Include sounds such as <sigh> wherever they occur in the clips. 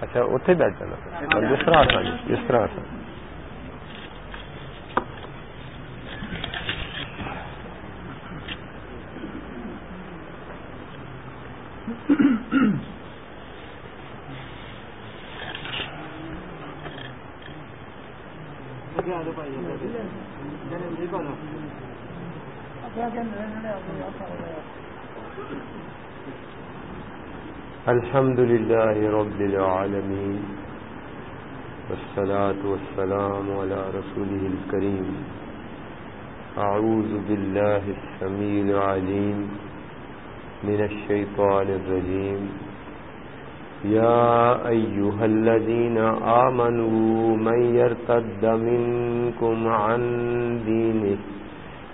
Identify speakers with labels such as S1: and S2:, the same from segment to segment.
S1: اچھا اتنے بیٹھ جانا۔ جس طرح آسان جس طرح آسان الحمد لله رب العالمين والصلاة والسلام على رسوله الكريم. أعوذ بالله السميع العليم من الشيطان الرجيم. يا أيها الذين آمنوا من يرتد منكم عن دينه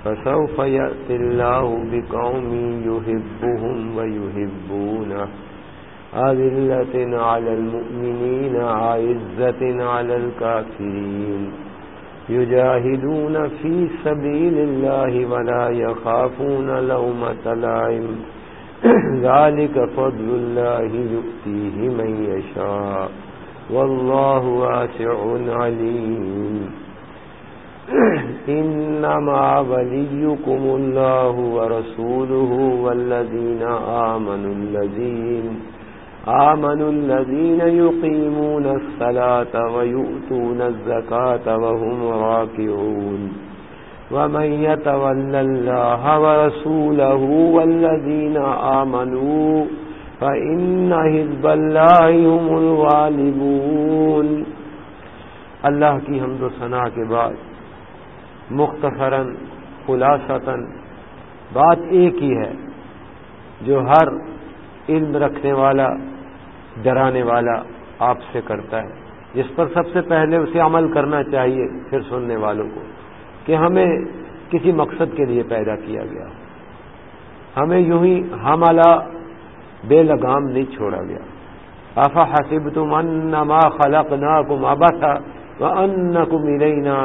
S1: فسوف يأتي الله بقوم يحبهم ويحبونه أذلة على المؤمنين عزة على الكافرين. يجاهدون في سبيل الله ولا يخافون لومة لائم <coughs> ذلك فضل الله يؤتيه من يشاء. والله واسع عليم. <coughs> إنما وليكم الله ورسوله والذين آمنوا الذين آمنوا الذين يقيمون الصلاة ويؤتون الزكاة وهم راكعون. ومن يتول الله ورسوله والذين آمنوا فإن حزب الله هم الغالبون. اللہ کی حمد و ثناء کے بعد مختصراً، خلاصتاً بات ایک ہی ہے، جو ہر علم رکھنے والا ڈرانے والا آپ سے کرتا ہے۔ جس پر سب سے پہلے اسے عمل کرنا چاہیے، پھر سننے والوں کو کہ ہمیں کسی مقصد کے لیے پیدا کیا گیا۔ ہمیں یوں ہی حاملہ بے لگام نہیں چھوڑا گیا۔ آفا حسب تم ان خلق نہ کم آبا تھا ان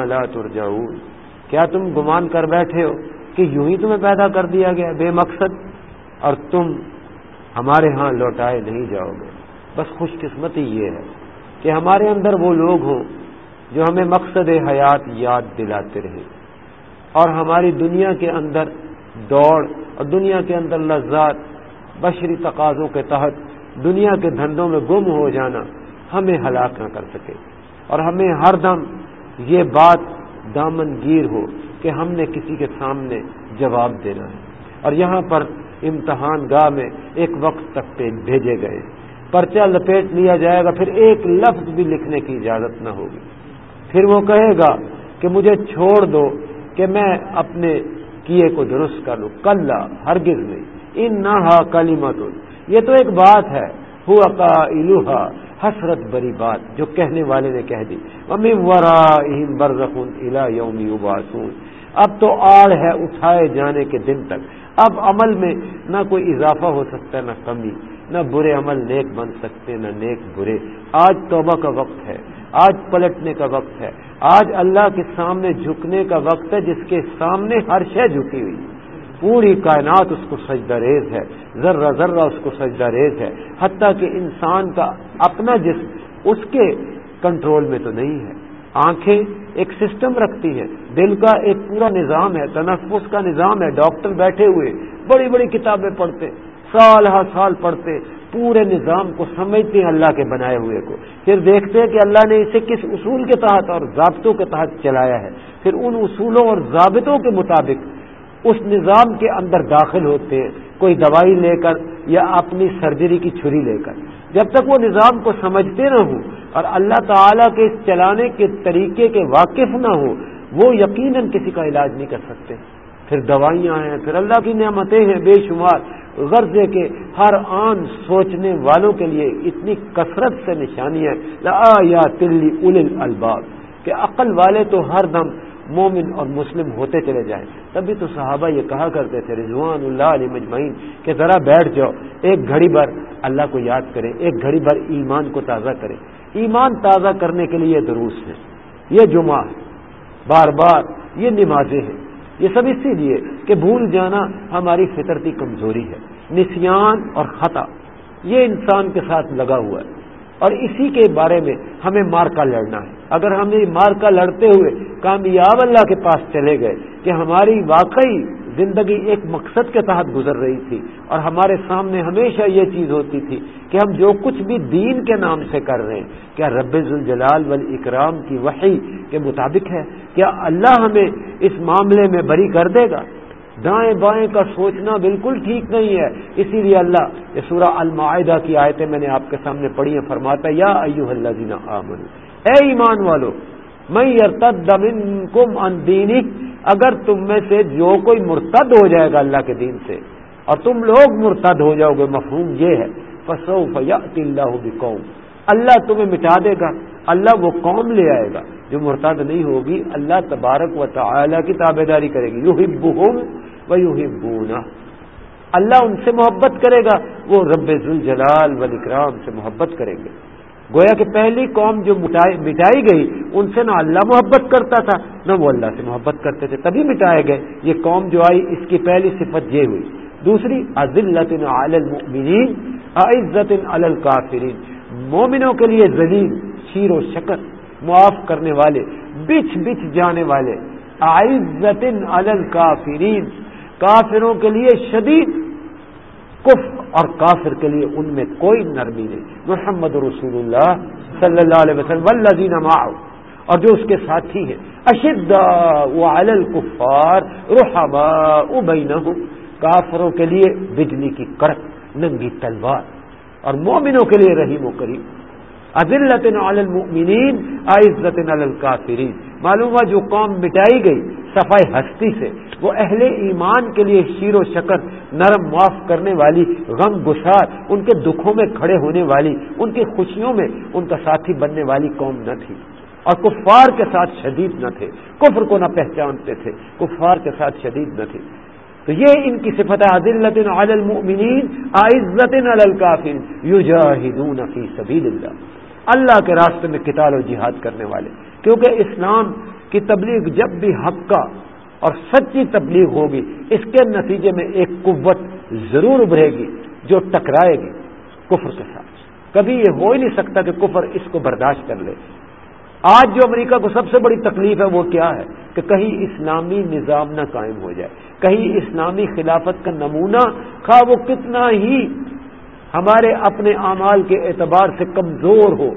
S1: لا ترجعون۔ کیا تم گمان کر بیٹھے ہو کہ یوں ہی تمہیں پیدا کر دیا گیا بے مقصد؟ اور تم ہمارے ہاں لوٹائے نہیں جاؤ گے۔ بس خوش قسمتی یہ ہے کہ ہمارے اندر وہ لوگ ہوں جو ہمیں مقصد حیات یاد دلاتے رہے اور ہماری دنیا کے اندر دوڑ اور دنیا کے اندر لذات، بشری تقاضوں کے تحت دنیا کے دھندوں میں گم ہو جانا ہمیں ہلاک نہ کر سکے اور ہمیں ہر دم یہ بات دامن گیر ہو کہ ہم نے کسی کے سامنے جواب دینا ہے اور یہاں پر امتحان گاہ میں ایک وقت تک پہ بھیجے گئے۔ پرچہ لپیٹ لیا جائے گا، پھر ایک لفظ بھی لکھنے کی اجازت نہ ہوگی۔ پھر وہ کہے گا کہ مجھے چھوڑ دو کہ میں اپنے کیے کو درست کر لوں۔ کل ہرگز نہیں۔ ان نہ کلی مت یہ تو ایک بات ہے۔ ہوا کا الوہا حسرت بری بات جو کہنے والے نے کہہ دی۔ امی ورا برزخون الا یومی اباسون اب تو آڑ ہے اٹھائے جانے کے دن تک۔ اب عمل میں نہ کوئی اضافہ ہو سکتا ہے، نہ کمی۔ نہ برے عمل نیک بن سکتے، نہ نیک برے۔ آج توبہ کا وقت ہے، آج پلٹنے کا وقت ہے۔ آج اللہ کے سامنے جھکنے کا وقت ہے، جس کے سامنے ہر شے جھکی ہوئی۔ پوری کائنات اس کو سجدہ ریز ہے، ذرہ ذرہ اس کو سجدہ ریز ہے۔ حتیٰ کہ انسان کا اپنا جسم اس کے کنٹرول میں تو نہیں ہے۔ آنکھیں ایک سسٹم رکھتی ہیں، دل کا ایک پورا نظام ہے، تنفس کا نظام ہے، ڈاکٹر بیٹھے ہوئے، بڑی بڑی کتابیں پڑھتے سال ہر سال پڑھتے، پورے نظام کو سمجھتے ہیں اللہ کے بنائے ہوئے کو۔ پھر دیکھتے ہیں کہ اللہ نے اسے کس اصول کے تحت اور ضابطوں کے تحت چلایا ہے۔ پھر ان اصولوں اور ضابطوں کے مطابق اس نظام کے اندر داخل ہوتے ہیں کوئی دوائی لے کر یا اپنی سرجری کی چھری لے کر۔ جب تک وہ نظام کو سمجھتے نہ ہوں اور اللہ تعالیٰ کے اس چلانے کے طریقے کے واقف نہ ہوں، وہ یقیناً کسی کا علاج نہیں کر سکتے۔ پھر دوائیاں ہیں، پھر اللہ کی نعمتیں ہیں بے شمار۔ غرض ہے کہ ہر آن سوچنے والوں کے لیے اتنی کثرت سے نشانی ہے۔ لا یا تلی ال الباب کہ عقل والے تو ہر دم مومن اور مسلم ہوتے چلے جائیں۔ تبھی تو صحابہ یہ کہا کرتے تھے، رضوان اللہ علیہ مجمعین، کہ ذرا بیٹھ جاؤ، ایک گھڑی بھر اللہ کو یاد کریں ایک گھڑی بھر ایمان کو تازہ کریں ایمان تازہ کرنے کے لیے یہ دروس ہے یہ جمعہ ہے، بار بار یہ نمازیں ہیں۔ یہ سب اسی لیے کہ بھول جانا ہماری فطرتی کمزوری ہے، نسیان اور خطا، یہ انسان کے ساتھ لگا ہوا ہے۔ اور اسی کے بارے میں ہمیں مارکا لڑنا ہے۔ اگر ہم یہ مارکا لڑتے ہوئے کامیاب اللہ کے پاس چلے گئے کہ ہماری واقعی زندگی ایک مقصد کے تحت گزر رہی تھی اور ہمارے سامنے ہمیشہ یہ چیز ہوتی تھی کہ ہم جو کچھ بھی دین کے نام سے کر رہے ہیں، کیا رب الجلال والاکرام کی وحی کے مطابق ہے؟ کیا اللہ ہمیں اس معاملے میں بری کر دے گا؟ دائیں بائیں کا سوچنا بالکل ٹھیک نہیں ہے۔ اسی لیے اللہ یہ سورہ المعاہدہ کی آیتیں میں نے آپ کے سامنے پڑھی ہیں، فرماتا یا ایو اللہ دینا اے ایمان والو میں ارتد کم ان دینک اگر تم میں سے جو کوئی مرتد ہو جائے گا اللہ کے دین سے، اور تم لوگ مرتد ہو جاؤ گے، مفہوم یہ ہے فسو فیات اللہ قوم اللہ تمہیں مٹا دے گا، اللہ وہ قوم لے آئے گا جو مرتد نہیں ہوگی، اللہ تبارک و تعالی کی تابے داری کرے گی۔ یو ہب وہ اللہ ان سے محبت کرے گا، وہ رب ذوالجلال والاکرام سے محبت کریں گے۔ گویا کہ پہلی قوم جو مٹائی گئی، ان سے نہ اللہ محبت کرتا تھا نہ وہ اللہ سے محبت کرتے تھے، تبھی مٹائے گئے۔ یہ قوم جو آئی، اس کی پہلی صفت یہ ہوئی۔ دوسری عزلت المؤمنین عزت الکافرین۔ مومنوں کے لیے زلیل شیر و شکر، معاف کرنے والے، بچ بچ جانے والے۔ عزت الکافرین۔ کافروں کے لیے شدید کف اور کافر کے لیے ان میں کوئی نرمی نہیں۔ محمد رسول اللہ صلی اللہ علیہ وسلم والذین معه اور جو اس کے ساتھی ہیں اشد وعلی الكفار رحماء کافروں کے لیے بجلی کی کڑک، ننگی تلوار، اور مومنوں کے لیے رحیم و کریم۔ عزلت المؤمنین عزت علی الکافرین۔ معلوم ہوا جو قوم مٹائی گئی صفائی ہستی سے، وہ اہل ایمان کے لیے شیر و شکر، نرم معاف کرنے والی، غم گسار ان کے دکھوں میں کھڑے ہونے والی، ان کی خوشیوں میں ان کا ساتھی بننے والی قوم نہ تھی۔ اور کفار کے ساتھ شدید نہ تھے، کفر کو نہ پہچانتے تھے، کفار کے ساتھ شدید نہ تھے۔ تو یہ ان کی صفت عدلت علی المؤمنین عزت علی یجاہدون فی سبیل اللہ اللہ کے راستے میں کتال و جہاد کرنے والے۔ کیونکہ اسلام کی تبلیغ جب بھی حق کا اور سچی تبلیغ ہوگی، اس کے نتیجے میں ایک قوت ضرور ابھرے گی جو ٹکرائے گی کفر کے ساتھ۔ کبھی یہ ہو ہی نہیں سکتا کہ کفر اس کو برداشت کر لے۔ آج جو امریکہ کو سب سے بڑی تکلیف ہے وہ کیا ہے کہ کہیں اسلامی نظام نہ قائم ہو جائے، کہیں اسلامی خلافت کا نمونہ خواہ وہ کتنا ہی ہمارے اپنے اعمال کے اعتبار سے کمزور ہو،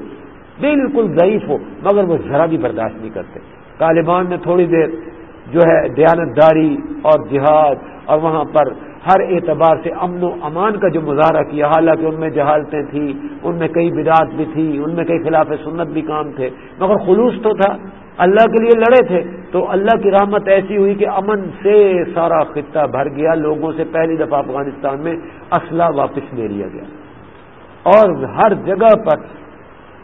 S1: بالکل ضعیف ہو، مگر وہ ذرا بھی برداشت نہیں کرتے۔ طالبان نے تھوڑی دیر جو ہے دیانتداری اور جہاد اور وہاں پر ہر اعتبار سے امن و امان کا جو مظاہرہ کیا، حالانکہ ان میں جہالتیں تھیں، ان میں کئی بدعت بھی تھی ان میں کئی خلاف سنت بھی کام تھے۔ مگر خلوص تو تھا، اللہ کے لیے لڑے تھے۔ تو اللہ کی رحمت ایسی ہوئی کہ امن سے سارا خطہ بھر گیا، لوگوں سے پہلی دفعہ افغانستان میں اسلحہ واپس لے لیا گیا۔ اور ہر جگہ پر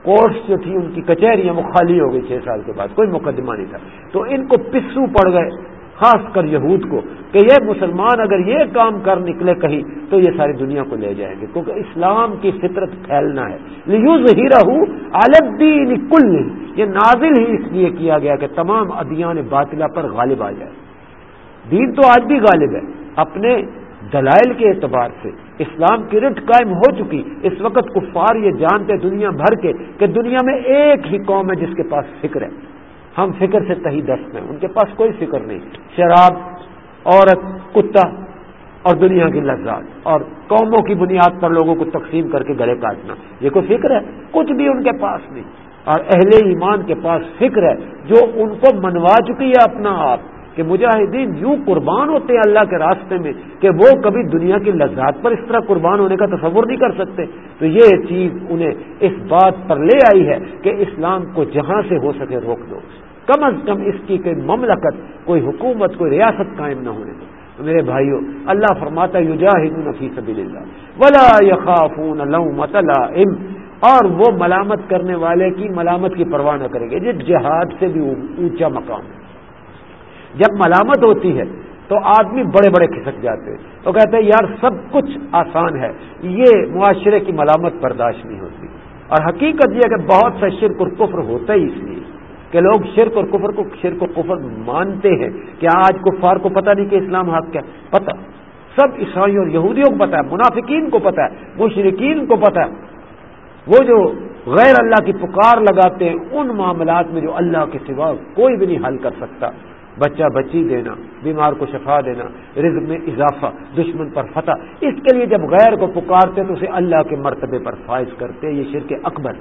S1: کورٹس جو تھی ان کی کچہریاں وہ خالی ہو گئی چھ سال کے بعد، کوئی مقدمہ نہیں تھا۔ تو ان کو پسو پڑ گئے۔ خاص کر یہود کو کہ یہ مسلمان اگر یہ کام کر نکلے کہیں تو یہ ساری دنیا کو لے جائیں گے، کیونکہ اسلام کی فطرت پھیلنا ہے۔ یوز ہی رہو الدین کل یہ نازل ہی اس لیے کیا گیا کہ تمام ادیان باطلا پر غالب آ جائے۔ دین تو آج بھی غالب ہے۔ اپنے دلائل کے اعتبار سے اسلام کی رٹ قائم ہو چکی۔ اس وقت کفار یہ جانتے دنیا بھر کے کہ دنیا میں ایک ہی قوم ہے جس کے پاس فکر ہے۔ ہم فکر سے تہی دست ہیں۔ ان کے پاس کوئی فکر نہیں۔ شراب، عورت، کتا اور دنیا کی لذات۔ اور قوموں کی بنیاد پر لوگوں کو تقسیم کر کے گلے کاٹنا۔ یہ کوئی فکر ہے؟ کچھ بھی ان کے پاس نہیں۔ اور اہل ایمان کے پاس فکر ہے جو ان کو منوا چکی ہے اپنا آپ کہ مجاہدین یوں قربان ہوتے ہیں اللہ کے راستے میں کہ وہ کبھی دنیا کی لذات پر اس طرح قربان ہونے کا تصور نہیں کر سکتے۔ تو یہ چیز انہیں اس بات پر لے آئی ہے کہ اسلام کو جہاں سے ہو سکے روک دو۔ کم از کم اس کی کوئی مملکت، کوئی حکومت، کوئی ریاست قائم نہ ہونے دو میرے بھائیوں اللہ فرماتا یجاہدون فی سبیل اللہ ولا یخافون لومۃ لائم۔ اور وہ ملامت کرنے والے کی ملامت کی پرواہ نہ کریں گے۔ یہ جہاد سے بھی اونچا مقام ہے۔ جب ملامت ہوتی ہے، تو آدمی بڑے بڑے کھسک جاتے ہیں۔ تو کہتے ہیں، یار، سب کچھ آسان ہے۔ یہ معاشرے کی ملامت برداشت نہیں ہوتی۔ اور حقیقت یہ کہ بہت سا شرک اور کفر ہوتا ہی اس لیے۔ کہ لوگ شرک اور کفر کو شرک و کفر مانتے ہیں کہ آج کفار کو پتہ نہیں کہ اسلام حق کیا پتہ۔ سب عیسائیوں اور یہودیوں کو پتہ ہے، منافقین کو پتہ ہے مشرقین کو پتہ ہے۔ وہ جو غیر اللہ کی پکار لگاتے ہیں، ان معاملات میں جو اللہ کے سوا کوئی بھی نہیں حل کر سکتا۔ بچہ بچی دینا، بیمار کو شفا دینا، رزق میں اضافہ، دشمن پر فتح۔ اس کے لیے جب غیر کو پکارتے تو اسے اللہ کے مرتبے پر فائز کرتے یہ شرک اکبر۔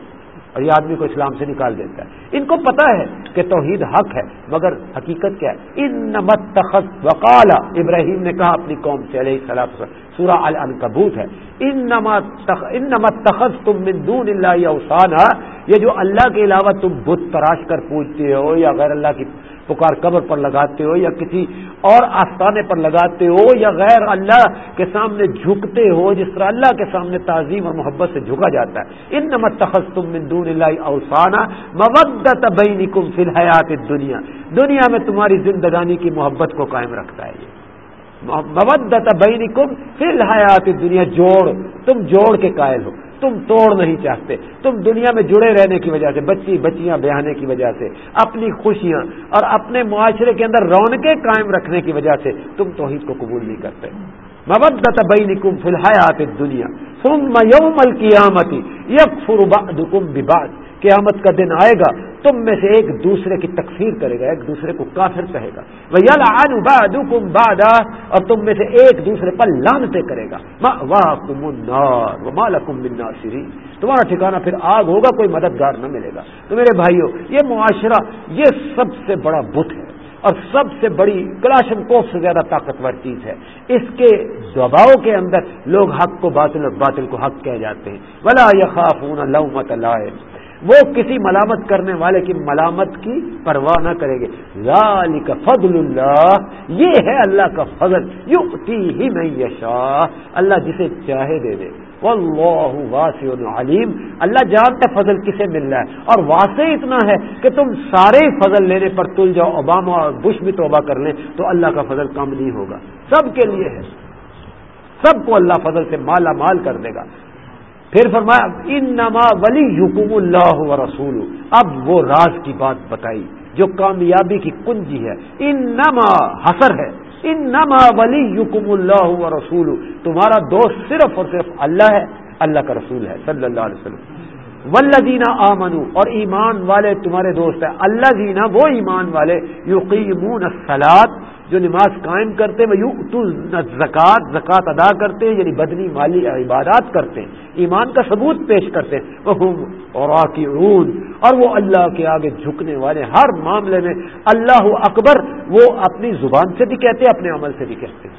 S1: اور یہ آدمی کو اسلام سے نکال دیتا ہے۔ ان کو پتا ہے کہ توحید حق ہے، مگر حقیقت کیا ہے؟ ان نمت تخت وکالا ابراہیم نے کہا اپنی قوم سے علیہ السلام سورہ العنکبوت ہے۔ ان نمت تخت تم مندون اللہ اوسان یہ جو اللہ کے علاوہ تم بت تراش کر پوچھتے ہو یا غیر اللہ کی پکار قبر پر لگاتے ہو یا کسی اور آستانے پر لگاتے ہو یا غیر اللہ کے سامنے جھکتے ہو، جس طرح اللہ کے سامنے تعظیم اور محبت سے جھکا جاتا ہے۔ ان نمت تخص تم مندون اللہ اوسانہ مبت بین کم فی الحیات دنیا دنیا میں تمہاری زندگانی کی محبت کو قائم رکھتا ہے یہ۔ مبت بین کم فی الحیات دنیا جوڑ، تم جوڑ کے قائل ہو۔ تم توڑ نہیں چاہتے۔ تم دنیا میں جڑے رہنے کی وجہ سے، بچی، بچیاں بیانے کی وجہ سے، اپنی خوشیاں اور اپنے معاشرے کے اندر رونقیں قائم رکھنے کی وجہ سے تم توحید کو قبول نہیں کرتے۔ مبت بین کم فی الحیات دنیا ثم یوم القیامتی یک کم دکم قیامت کا دن آئے گا، تم میں سے ایک دوسرے کی تکفیر کرے گا، ایک دوسرے کو کافر کہے گا۔ کم بادا اور تم میں سے ایک دوسرے پر لانتے کرے گا۔ واہ کم مالا سری تمہارا ٹھکانا پھر آگ ہوگا، کوئی مددگار نہ ملے گا۔ تو میرے بھائیوں یہ معاشرہ یہ سب سے بڑا بت ہے، اور سب سے بڑی کلاشن کوف سے زیادہ طاقتور چیز ہے۔ اس کے دباؤ کے اندر لوگ حق کو باطل اور باطل کو حق کہہ جاتے ہیں۔ بلا یخاف لومت لائے وہ کسی ملامت کرنے والے کی ملامت کی پرواہ نہ کریں گے۔ ذالک فضل اللہ، یہ ہے اللہ کا فضل، یؤتی ہی میں یشا اللہ جسے چاہے دے دے۔ واللہ واسع علیم۔ اللہ جانتا فضل کسے مل رہا ہے۔ اور واسع اتنا ہے کہ تم سارے فضل لینے پر تل جاؤ، اوباما اور بش بھی توبہ کر لیں تو اللہ کا فضل کم نہیں ہوگا۔ سب کے لیے ہے۔ سب کو اللہ فضل سے مالا مال کر دے گا۔ پھر فرمایا ان نما ولی حکم اللہ و رسول اب وہ راز کی بات بتائی، جو کامیابی کی کنجی ہے۔ ان نما حسر ہے۔ ان نما ولی حکم اللہ و رسول تمہارا دوست صرف اور صرف اللہ ہے، اللہ کا رسول ہے، صلی اللہ علیہ وسلم۔ ولدینہ آمنو اور ایمان والے تمہارے دوست ہیں۔ اللہ دینا وہ ایمان والے یقین سلاد جو نماز قائم کرتے وہ یوں تو زکوٰۃ زکوٰۃ ادا کرتے ہیں یعنی بدنی مالی عبادات کرتے ہیں۔ ایمان کا ثبوت پیش کرتے ہیں۔ اور اور وہ اللہ کے آگے جھکنے والے ہر معاملے میں اللہ اکبر، وہ اپنی زبان سے بھی کہتے اپنے عمل سے بھی کہتے ہیں۔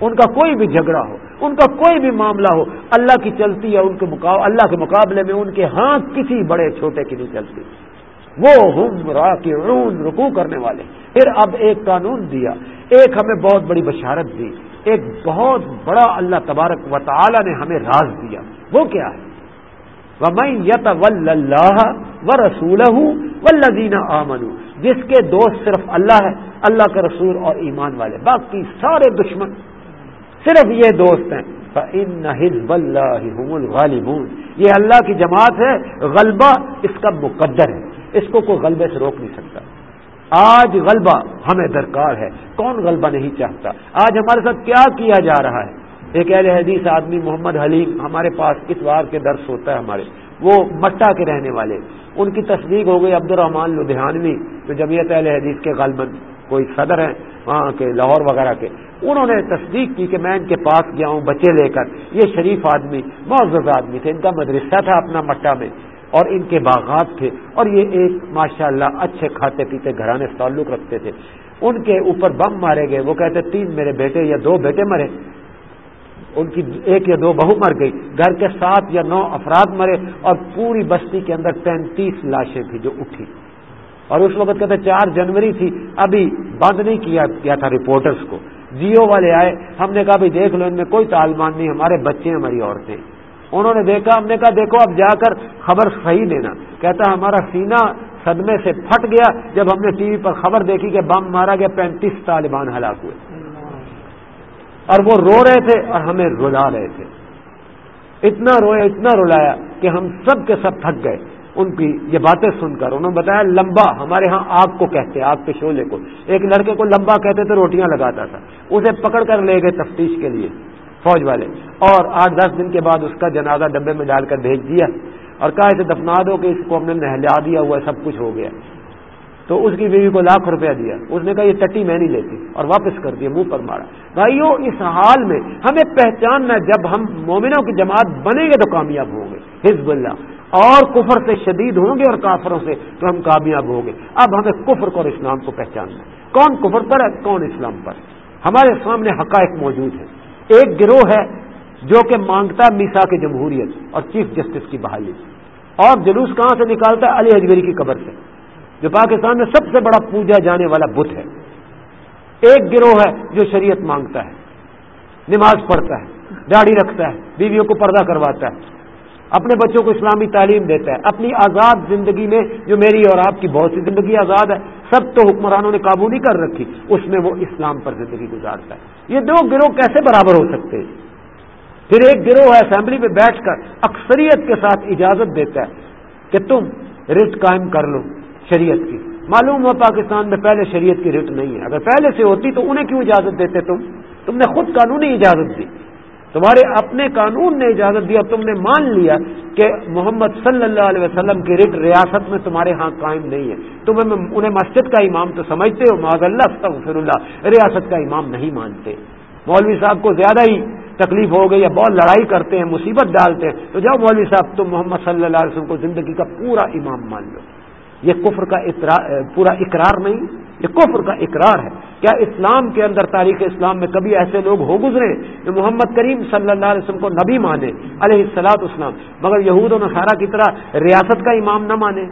S1: ان کا کوئی بھی جھگڑا ہو، ان کا کوئی بھی معاملہ ہو، اللہ کی چلتی ہے ان کے اللہ کے مقابلے میں ان کے ہاتھ کسی بڑے چھوٹے کی نہیں چلتی۔ وہ ہم راکعون رکوع کرنے والے۔ پھر اب ایک قانون دیا۔ ایک ہمیں بہت بڑی بشارت دی۔ ایک بہت بڑا اللہ تبارک و تعالی نے ہمیں راز دیا۔ وہ کیا ہے؟ یت اللہ و رسول ہوں و آمن جس کے دوست صرف اللہ ہے، اللہ کا رسول اور ایمان والے۔ باقی سارے دشمن صرف یہ دوست ہیں۔ ان حزب اللہ الغالبون۔ یہ اللہ کی جماعت ہے، غلبہ اس کا مقدر ہے۔ اس کو کوئی غلبے سے روک نہیں سکتا۔ آج غلبہ ہمیں درکار ہے۔ کون غلبہ نہیں چاہتا؟ آج ہمارے ساتھ کیا کیا جا رہا ہے؟ ایک اہل حدیث آدمی محمد حلیم ہمارے پاس اتوار کے درس ہوتا ہے ہمارے۔ وہ مٹا کے رہنے والے۔ ان کی تصدیق ہو گئی عبد الرحمان لدھیانوی، جو جمعیت اہل حدیث کے غالباً کوئی صدر ہیں، وہاں کے لاہور وغیرہ کے۔ انہوں نے تصدیق کی کہ میں ان کے پاس گیا ہوں، بچے لے کر۔ یہ شریف آدمی، معزز آدمی تھے، ان کا مدرسہ تھا اپنا مٹا میں۔ اور ان کے باغات تھے اور یہ ایک ماشاء اللہ اچھے کھاتے پیتے گھرانے سے تعلق رکھتے تھے۔ ان کے اوپر بم مارے گئے۔ وہ کہتے تین میرے بیٹے یا دو بیٹے مرے۔ ان کی ایک یا دو بہو مر گئی۔ گھر کے سات یا نو افراد مرے اور پوری بستی کے اندر پینتیس لاشیں تھیں جو اٹھی۔ اور اس وقت کہتے چار جنوری تھی۔ ابھی بند نہیں کیا گیا تھا رپورٹرز کو۔ جیو والے آئے۔ ہم نے کہا، بھائی دیکھ لو، ان میں کوئی تالمان نہیں، ہمارے بچے ہماری عورتیں انہوں نے دیکھا، ہم نے کہا، دیکھو، اب جا کر خبر صحیح دینا۔ کہتا، ہمارا سینہ صدمے سے پھٹ گیا جب ہم نے ٹی وی پر خبر دیکھی کہ بم مارا گیا، پینتیس طالبان ہلاک ہوئے۔ اور وہ رو رہے تھے اور ہمیں رلا رہے تھے۔ اتنا روئے اتنا رلایا کہ ہم سب کے سب تھک گئے۔ ان کی یہ باتیں سن کر انہوں نے بتایا، لمبا، ہمارے ہاں آگ کو کہتے ہیں آگ کے شولے کو۔ ایک لڑکے کو لمبا کہتے تھے روٹیاں لگاتا تھا۔ اسے پکڑ کر لے گئے تفتیش کے لیے۔ فوج والے۔ اور آٹھ دس دن کے بعد اس کا جنازہ ڈبے میں ڈال کر بھیج دیا۔ اور کہا اسے دفنا دو کہ اس کو ہم نے نہلا دیا ہوا سب کچھ ہو گیا۔ تو اس کی بیوی کو لاکھ روپیہ دیا۔ اس نے کہا، یہ ٹٹی میں نہیں لیتی۔ اور واپس کر دیا، منہ پر مارا۔ بھائیو، اس حال میں ہمیں پہچاننا جب ہم مومنوں کی جماعت بنیں گے تو کامیاب ہوں گے۔ حزب اللہ۔ اور کفر سے شدید ہوں گے اور کافروں سے تو ہم کامیاب ہوں گے۔ اب ہمیں کفر کو اور اسلام کو پہچاننا کون کفر پر ہے، کون اسلام پر؟ ہمارے سامنے حقائق موجود ہے ایک گروہ ہے جو کہ مانگتا ہے میسا کی جمہوریت اور چیف جسٹس کی بحالی اور جلوس کہاں سے نکالتا ہے؟ علی حجویری کی قبر سے۔ جو پاکستان میں سب سے بڑا پوجا جانے والا بت ہے۔ ایک گروہ ہے جو شریعت مانگتا ہے۔ نماز پڑھتا ہے۔ داڑھی رکھتا ہے۔ بیویوں کو پردہ کرواتا ہے۔ اپنے بچوں کو اسلامی تعلیم دیتا ہے۔ اپنی آزاد زندگی میں جو میری اور آپ کی بہت سی زندگی آزاد ہے سب تو حکمرانوں نے قابو نہیں کر رکھی، اس میں وہ اسلام پر زندگی گزارتا ہے۔ یہ دو گروہ کیسے برابر ہو سکتے ہیں؟ پھر ایک گروہ ہے اسمبلی میں بیٹھ کر اکثریت کے ساتھ اجازت دیتا ہے کہ تم رٹ قائم کر لو شریعت کی۔ معلوم ہو پاکستان میں پہلے شریعت کی رٹ نہیں ہے۔ اگر پہلے سے ہوتی تو انہیں کیوں اجازت دیتے تم؟ تم نے خود قانونی اجازت دی۔ تمہارے اپنے قانون نے اجازت دیا تم نے مان لیا کہ محمد صلی اللہ علیہ وسلم کی رٹ ریاست میں تمہارے ہاں قائم نہیں ہے۔ تم انہیں مسجد کا امام تو سمجھتے ہو؟ معذ اللہ فر اللہ۔ ریاست کا امام نہیں مانتے۔ مولوی صاحب کو زیادہ ہی تکلیف ہو گئی یا بہت لڑائی کرتے ہیں، مصیبت ڈالتے ہیں۔ تو جاؤ مولوی صاحب، تم محمد صلی اللہ علیہ وسلم کو زندگی کا پورا امام مان لو۔ یہ کفر کا پورا اقرار نہیں۔ یہ کفر کا اقرار ہے۔ کیا اسلام کے اندر تاریخ اسلام میں کبھی ایسے لوگ ہو گزرے جو محمد کریم صلی اللہ علیہ وسلم کو نبی مانے، علیہ السلاط اسلام مگر یہود و نصارہ کی طرح ریاست کا امام نہ مانے۔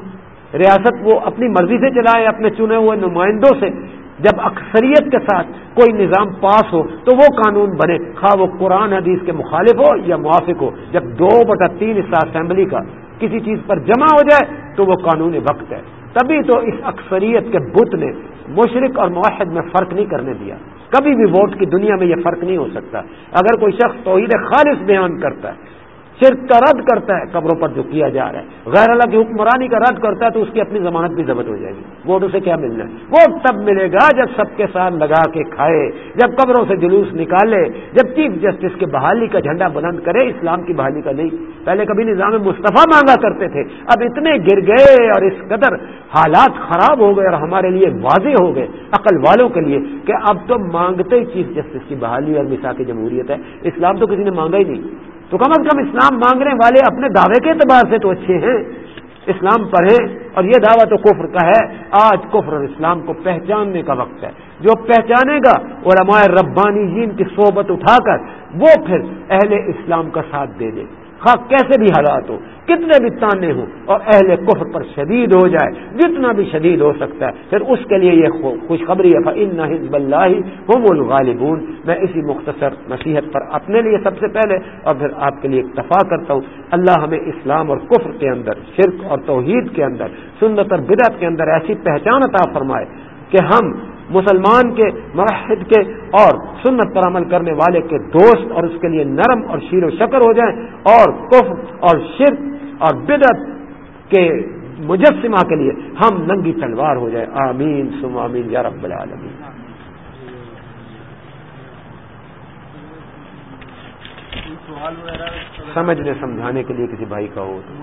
S1: ریاست وہ اپنی مرضی سے چلائے، اپنے چنے ہوئے نمائندوں سے۔ جب اکثریت کے ساتھ کوئی نظام پاس ہو تو وہ قانون بنے۔ خواہ وہ قرآن، حدیث کے مخالف ہو یا موافق ہو، جب دو بٹا تین حصہ اسمبلی کا کسی چیز پر جمع ہو جائے تو وہ قانون وقت ہے۔ تبھی تو اس اکثریت کے بت نے مشرق اور معاہد میں فرق نہیں کرنے دیا۔ کبھی بھی ووٹ کی دنیا میں یہ فرق نہیں ہو سکتا۔ اگر کوئی شخص توحید خالص بیان کرتا ہے شرک کا رد کرتا ہے قبروں پر جو کیا جا رہا ہے۔ غیر اللہ کی حکمرانی کا رد کرتا ہے تو اس کی اپنی ضمانت بھی ضبط ہو جائے گی۔ ووٹ اسے کیا ملنا ہے؟ ووٹ تب ملے گا جب سب کے ساتھ لگا کے کھائے، جب قبروں سے جلوس نکالے، جب چیف جسٹس کی بحالی کا جھنڈا بلند کرے، اسلام کی بحالی کا نہیں۔ پہلے کبھی نظام مصطفیٰ مانگا کرتے تھے، اب اتنے گر گئے اور اس قدر حالات خراب ہو گئے اور ہمارے لیے واضح ہو گئے عقل والوں کے لیے کہ اب تو مانگتے ہی چیف جسٹس کی بحالی اور مسا کی جمہوریت ہے۔ اسلام تو کسی نے مانگا ہی نہیں۔ تو کم از کم اسلام مانگنے والے اپنے دعوے کے اعتبار سے تو اچھے ہیں۔ اسلام پڑھیں اور یہ دعویٰ تو کفر کا ہے۔ آج کفر اور اسلام کو پہچاننے کا وقت ہے۔ جو پہچانے گا علماء ربانی جین کی صحبت اٹھا کر وہ پھر اہل اسلام کا ساتھ دے دے۔ خواہ کیسے بھی حالات ہو کتنے بھی تانے ہوں اور اہل کفر پر شدید ہو جائے، جتنا بھی شدید ہو سکتا ہے، پھر اس کے لیے یہ خوشخبری ہے ان حزب اللہ ہم الغالبون۔ میں اسی مختصر نصیحت پر اپنے لیے سب سے پہلے اور پھر آپ کے لیے اکتفا کرتا ہوں۔ اللہ ہمیں اسلام اور کفر کے اندر، شرک اور توحید کے اندر، سنت اور بدعت کے اندر ایسی پہچان عطا فرمائے کہ ہم مسلمان کے مرحد کے اور سنت پر عمل کرنے والے کے دوست اور اس کے لیے نرم اور شیر و شکر ہو جائیں اور کفر اور شرک اور بدت کے مجسمہ کے لیے ہم ننگی تلوار ہو جائے آمین سم آمین، یا رب العالمین۔ سمجھنے، سمجھانے کے لیے کسی بھائی کا ہو تو۔